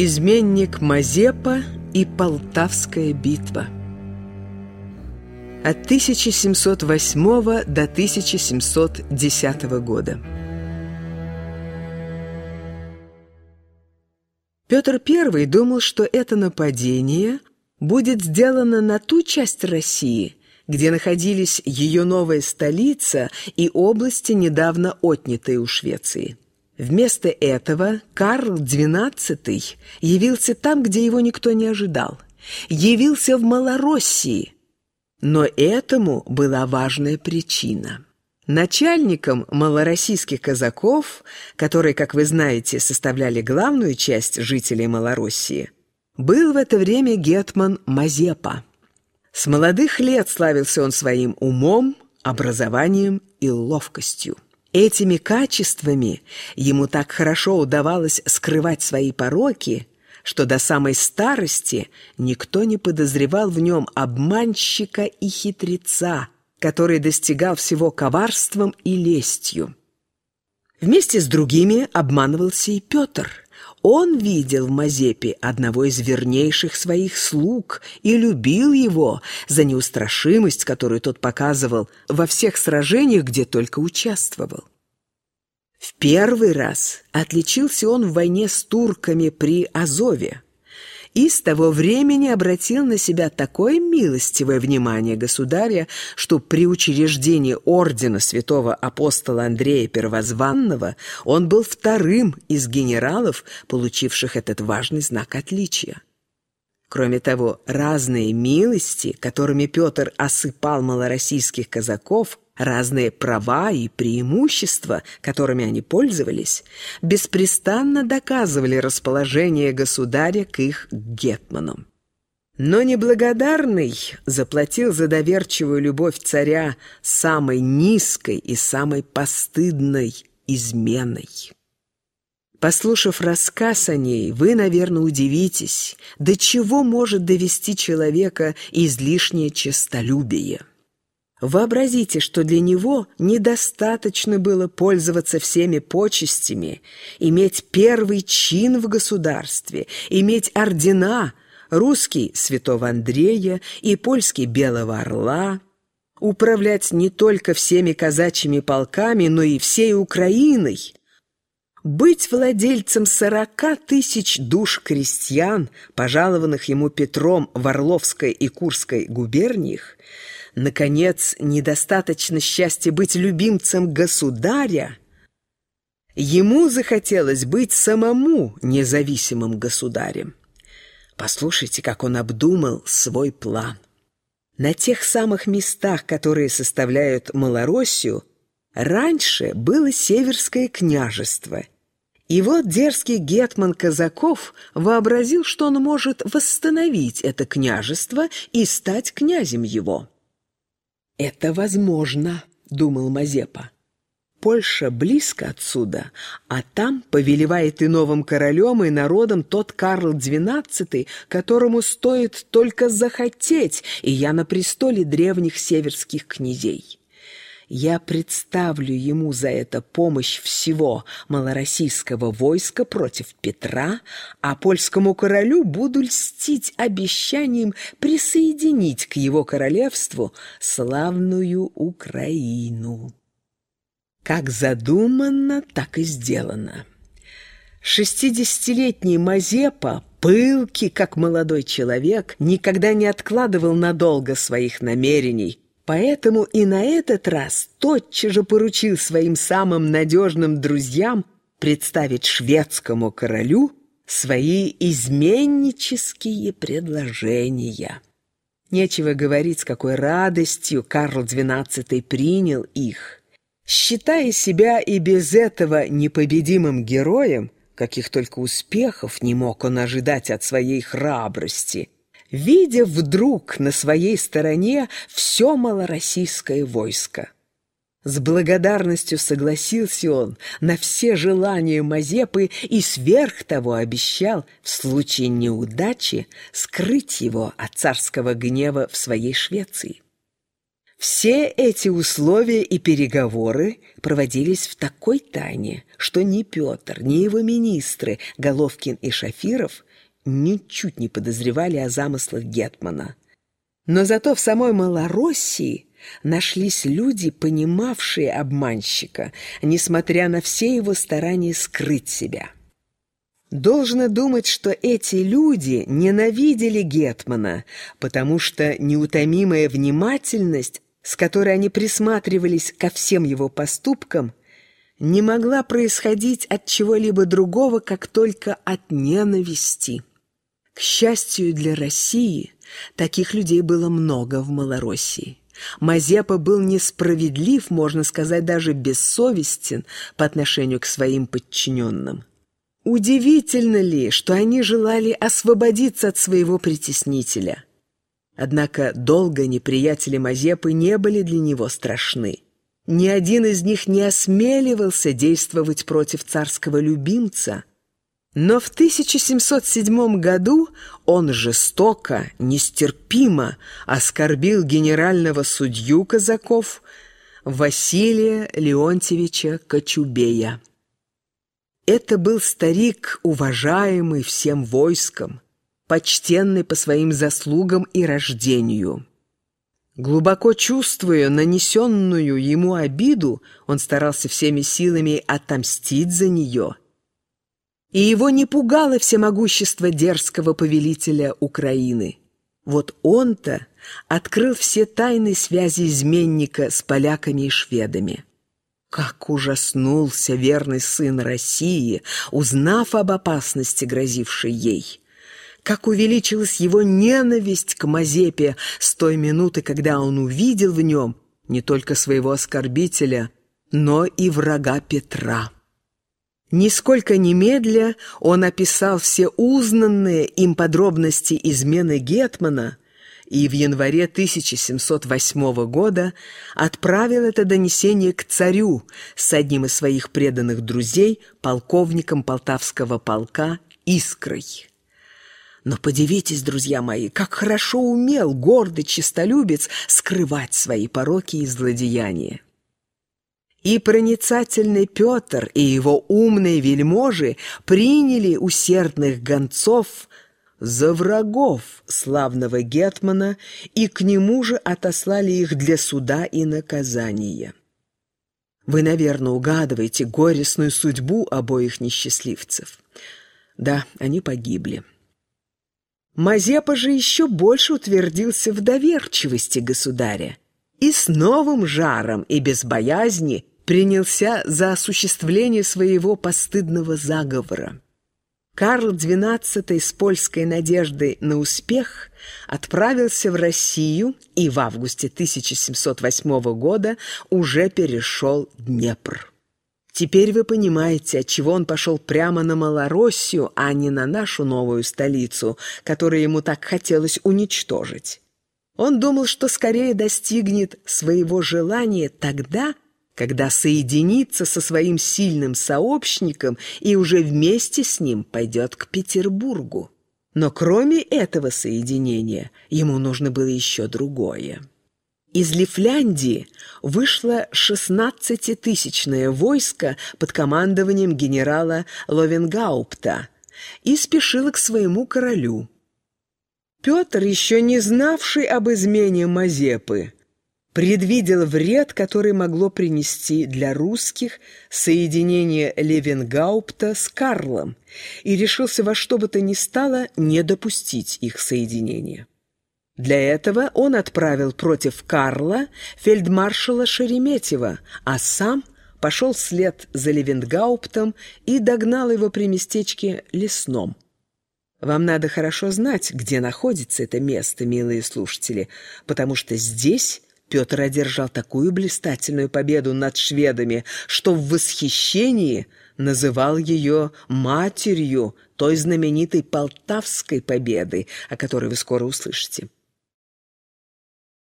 Изменник Мазепа и Полтавская битва От 1708 до 1710 года Петр I думал, что это нападение будет сделано на ту часть России, где находились ее новая столица и области, недавно отнятые у Швеции. Вместо этого Карл XII явился там, где его никто не ожидал. Явился в Малороссии. Но этому была важная причина. Начальником малороссийских казаков, которые, как вы знаете, составляли главную часть жителей Малороссии, был в это время гетман Мазепа. С молодых лет славился он своим умом, образованием и ловкостью. Этими качествами ему так хорошо удавалось скрывать свои пороки, что до самой старости никто не подозревал в нем обманщика и хитреца, который достигал всего коварством и лестью. Вместе с другими обманывался и Петр – он видел в Мазепе одного из вернейших своих слуг и любил его за неустрашимость, которую тот показывал во всех сражениях, где только участвовал. В первый раз отличился он в войне с турками при Азове и с того времени обратил на себя такое милостивое внимание государя, что при учреждении ордена святого апостола Андрея Первозванного он был вторым из генералов, получивших этот важный знак отличия. Кроме того, разные милости, которыми Петр осыпал малороссийских казаков, разные права и преимущества, которыми они пользовались, беспрестанно доказывали расположение государя к их гетманам. Но неблагодарный заплатил за доверчивую любовь царя самой низкой и самой постыдной изменой. Послушав рассказ о ней, вы, наверное, удивитесь, до чего может довести человека излишнее честолюбие. Вообразите, что для него недостаточно было пользоваться всеми почестями, иметь первый чин в государстве, иметь ордена, русский святого Андрея и польский Белого Орла, управлять не только всеми казачьими полками, но и всей Украиной, быть владельцем сорока тысяч душ крестьян, пожалованных ему Петром в Орловской и Курской губерниях, наконец, недостаточно счастья быть любимцем государя, ему захотелось быть самому независимым государем. Послушайте, как он обдумал свой план. На тех самых местах, которые составляют Малороссию, раньше было Северское княжество – и вот дерзкий гетман Казаков вообразил, что он может восстановить это княжество и стать князем его. «Это возможно», — думал Мазепа. Польша близко отсюда, а там повелевает и новым королем, и народом тот Карл XII, которому стоит только захотеть, и я на престоле древних северских князей. Я представлю ему за это помощь всего малороссийского войска против Петра, а польскому королю буду льстить обещанием присоединить к его королевству славную Украину. Как задумано, так и сделано. Шестидесятилетний Мазепа, пылкий, как молодой человек, никогда не откладывал надолго своих намерений – Поэтому и на этот раз тотчас же поручил своим самым надежным друзьям представить шведскому королю свои изменнические предложения. Нечего говорить, с какой радостью Карл XII принял их. Считая себя и без этого непобедимым героем, каких только успехов не мог он ожидать от своей храбрости – видя вдруг на своей стороне все малороссийское войско. С благодарностью согласился он на все желания Мазепы и сверх того обещал в случае неудачи скрыть его от царского гнева в своей Швеции. Все эти условия и переговоры проводились в такой тайне, что ни Петр, ни его министры Головкин и Шафиров ничуть не подозревали о замыслах Гетмана. Но зато в самой Малороссии нашлись люди, понимавшие обманщика, несмотря на все его старания скрыть себя. Должно думать, что эти люди ненавидели Гетмана, потому что неутомимая внимательность, с которой они присматривались ко всем его поступкам, не могла происходить от чего-либо другого, как только от ненависти. К счастью для России, таких людей было много в Малороссии. Мазепа был несправедлив, можно сказать, даже бессовестен по отношению к своим подчиненным. Удивительно ли, что они желали освободиться от своего притеснителя? Однако долго неприятели Мазепы не были для него страшны. Ни один из них не осмеливался действовать против царского любимца. Но в 1707 году он жестоко, нестерпимо оскорбил генерального судью казаков Василия Леонтьевича Кочубея. Это был старик, уважаемый всем войском, почтенный по своим заслугам и рождению. Глубоко чувствуя нанесенную ему обиду, он старался всеми силами отомстить за нее. И его не пугало всемогущество дерзкого повелителя Украины. Вот он-то открыл все тайны связи изменника с поляками и шведами. Как ужаснулся верный сын России, узнав об опасности, грозившей ей как увеличилась его ненависть к Мазепе с той минуты, когда он увидел в нем не только своего оскорбителя, но и врага Петра. Нисколько немедля он описал все узнанные им подробности измены Гетмана и в январе 1708 года отправил это донесение к царю с одним из своих преданных друзей, полковником полтавского полка Искрой. Но подивитесь, друзья мои, как хорошо умел гордый честолюбец скрывать свои пороки и злодеяния. И проницательный Петр и его умные вельможи приняли усердных гонцов за врагов славного Гетмана и к нему же отослали их для суда и наказания. Вы, наверное, угадываете горестную судьбу обоих несчастливцев. Да, они погибли. Мазепа же еще больше утвердился в доверчивости государя и с новым жаром и без боязни принялся за осуществление своего постыдного заговора. Карл XII с польской надеждой на успех отправился в Россию и в августе 1708 года уже перешел Днепр. Теперь вы понимаете, отчего он пошел прямо на Малороссию, а не на нашу новую столицу, которую ему так хотелось уничтожить. Он думал, что скорее достигнет своего желания тогда, когда соединится со своим сильным сообщником и уже вместе с ним пойдет к Петербургу. Но кроме этого соединения ему нужно было еще другое. Из Лифляндии вышло 16-тысячное войско под командованием генерала Ловенгаупта и спешило к своему королю. Петр, еще не знавший об измене Мазепы, предвидел вред, который могло принести для русских соединение Левенгаупта с Карлом и решился во что бы то ни стало не допустить их соединения. Для этого он отправил против Карла фельдмаршала Шереметьева, а сам пошел вслед за Левенгауптом и догнал его при местечке Лесном. Вам надо хорошо знать, где находится это место, милые слушатели, потому что здесь Петр одержал такую блистательную победу над шведами, что в восхищении называл ее матерью той знаменитой Полтавской победы, о которой вы скоро услышите.